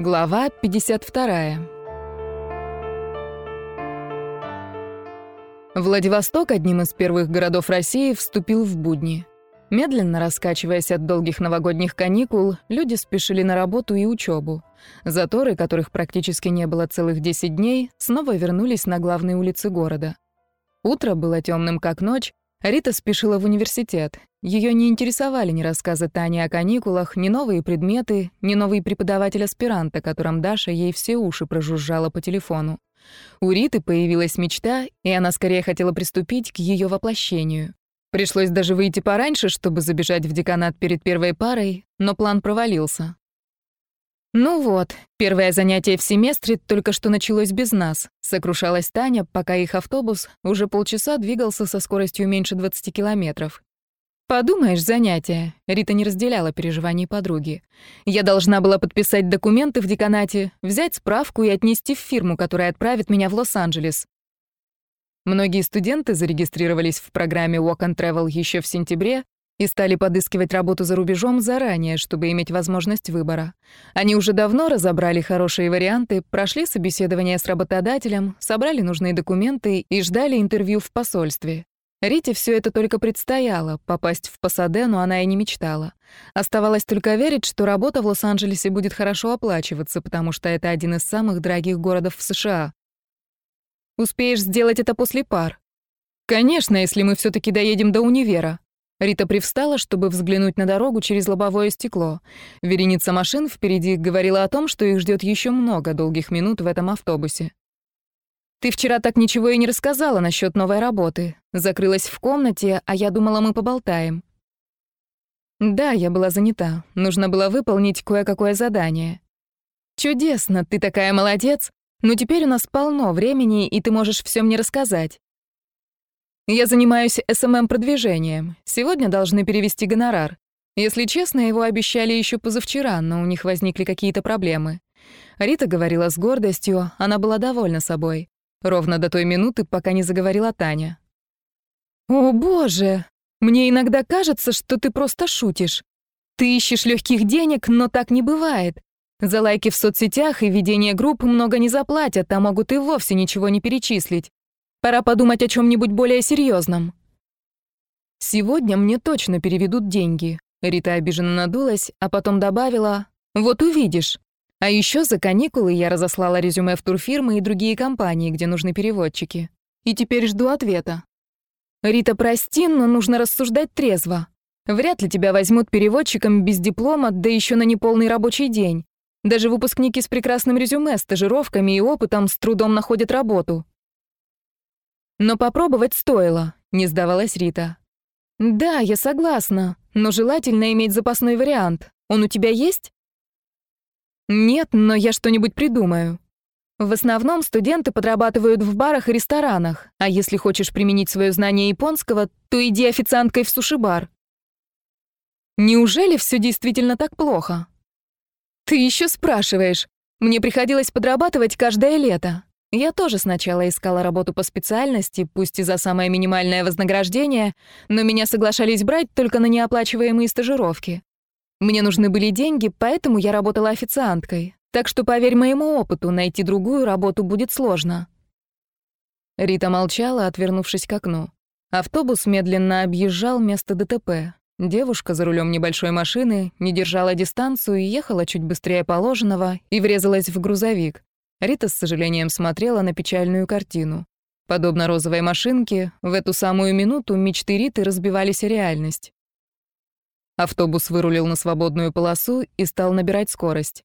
Глава 52. Владивосток, одним из первых городов России, вступил в будни. Медленно раскачиваясь от долгих новогодних каникул, люди спешили на работу и учебу. Заторы, которых практически не было целых 10 дней, снова вернулись на главные улицы города. Утро было темным как ночь, Рита спешила в университет. Ее не интересовали ни рассказы Тани о каникулах, ни новые предметы, ни новый преподаватель-аспирант, о котором Даша ей все уши прожужжала по телефону. У Риты появилась мечта, и она скорее хотела приступить к ее воплощению. Пришлось даже выйти пораньше, чтобы забежать в деканат перед первой парой, но план провалился. «Ну вот, первое занятие в семестре только что началось без нас», — сокрушалась Таня, пока их автобус уже полчаса двигался со скоростью меньше 20 километров. «Подумаешь, занятие», — Рита не разделяла переживаний подруги. «Я должна была подписать документы в деканате, взять справку и отнести в фирму, которая отправит меня в Лос-Анджелес». Многие студенты зарегистрировались в программе Walk and Travel еще в сентябре, и стали подыскивать работу за рубежом заранее, чтобы иметь возможность выбора. Они уже давно разобрали хорошие варианты, прошли собеседование с работодателем, собрали нужные документы и ждали интервью в посольстве. Рите все это только предстояло, попасть в Пасадену она и не мечтала. Оставалось только верить, что работа в Лос-Анджелесе будет хорошо оплачиваться, потому что это один из самых дорогих городов в США. Успеешь сделать это после пар? Конечно, если мы все таки доедем до универа. Рита привстала, чтобы взглянуть на дорогу через лобовое стекло. Вереница машин впереди говорила о том, что их ждет еще много долгих минут в этом автобусе. «Ты вчера так ничего и не рассказала насчет новой работы. Закрылась в комнате, а я думала, мы поболтаем». «Да, я была занята. Нужно было выполнить кое-какое задание». «Чудесно, ты такая молодец. Но теперь у нас полно времени, и ты можешь все мне рассказать. Я занимаюсь СММ-продвижением. Сегодня должны перевести гонорар. Если честно, его обещали еще позавчера, но у них возникли какие-то проблемы. Рита говорила с гордостью, она была довольна собой. Ровно до той минуты, пока не заговорила Таня. «О, боже! Мне иногда кажется, что ты просто шутишь. Ты ищешь легких денег, но так не бывает. За лайки в соцсетях и ведение групп много не заплатят, а могут и вовсе ничего не перечислить. Пора подумать о чем-нибудь более серьезном. Сегодня мне точно переведут деньги. Рита обиженно надулась, а потом добавила: "Вот увидишь". А еще за каникулы я разослала резюме в турфирмы и другие компании, где нужны переводчики. И теперь жду ответа. Рита, прости, но нужно рассуждать трезво. Вряд ли тебя возьмут переводчиком без диплома, да еще на неполный рабочий день. Даже выпускники с прекрасным резюме, стажировками и опытом с трудом находят работу. Но попробовать стоило, не сдавалась Рита. Да, я согласна, но желательно иметь запасной вариант. Он у тебя есть? Нет, но я что-нибудь придумаю. В основном студенты подрабатывают в барах и ресторанах, а если хочешь применить свое знание японского, то иди официанткой в суши-бар. Неужели все действительно так плохо? Ты еще спрашиваешь. Мне приходилось подрабатывать каждое лето. Я тоже сначала искала работу по специальности, пусть и за самое минимальное вознаграждение, но меня соглашались брать только на неоплачиваемые стажировки. Мне нужны были деньги, поэтому я работала официанткой. Так что, поверь моему опыту, найти другую работу будет сложно. Рита молчала, отвернувшись к окну. Автобус медленно объезжал место ДТП. Девушка за рулем небольшой машины не держала дистанцию и ехала чуть быстрее положенного и врезалась в грузовик. Рита с сожалением смотрела на печальную картину. Подобно розовой машинке, в эту самую минуту мечты Риты разбивались о реальность. Автобус вырулил на свободную полосу и стал набирать скорость.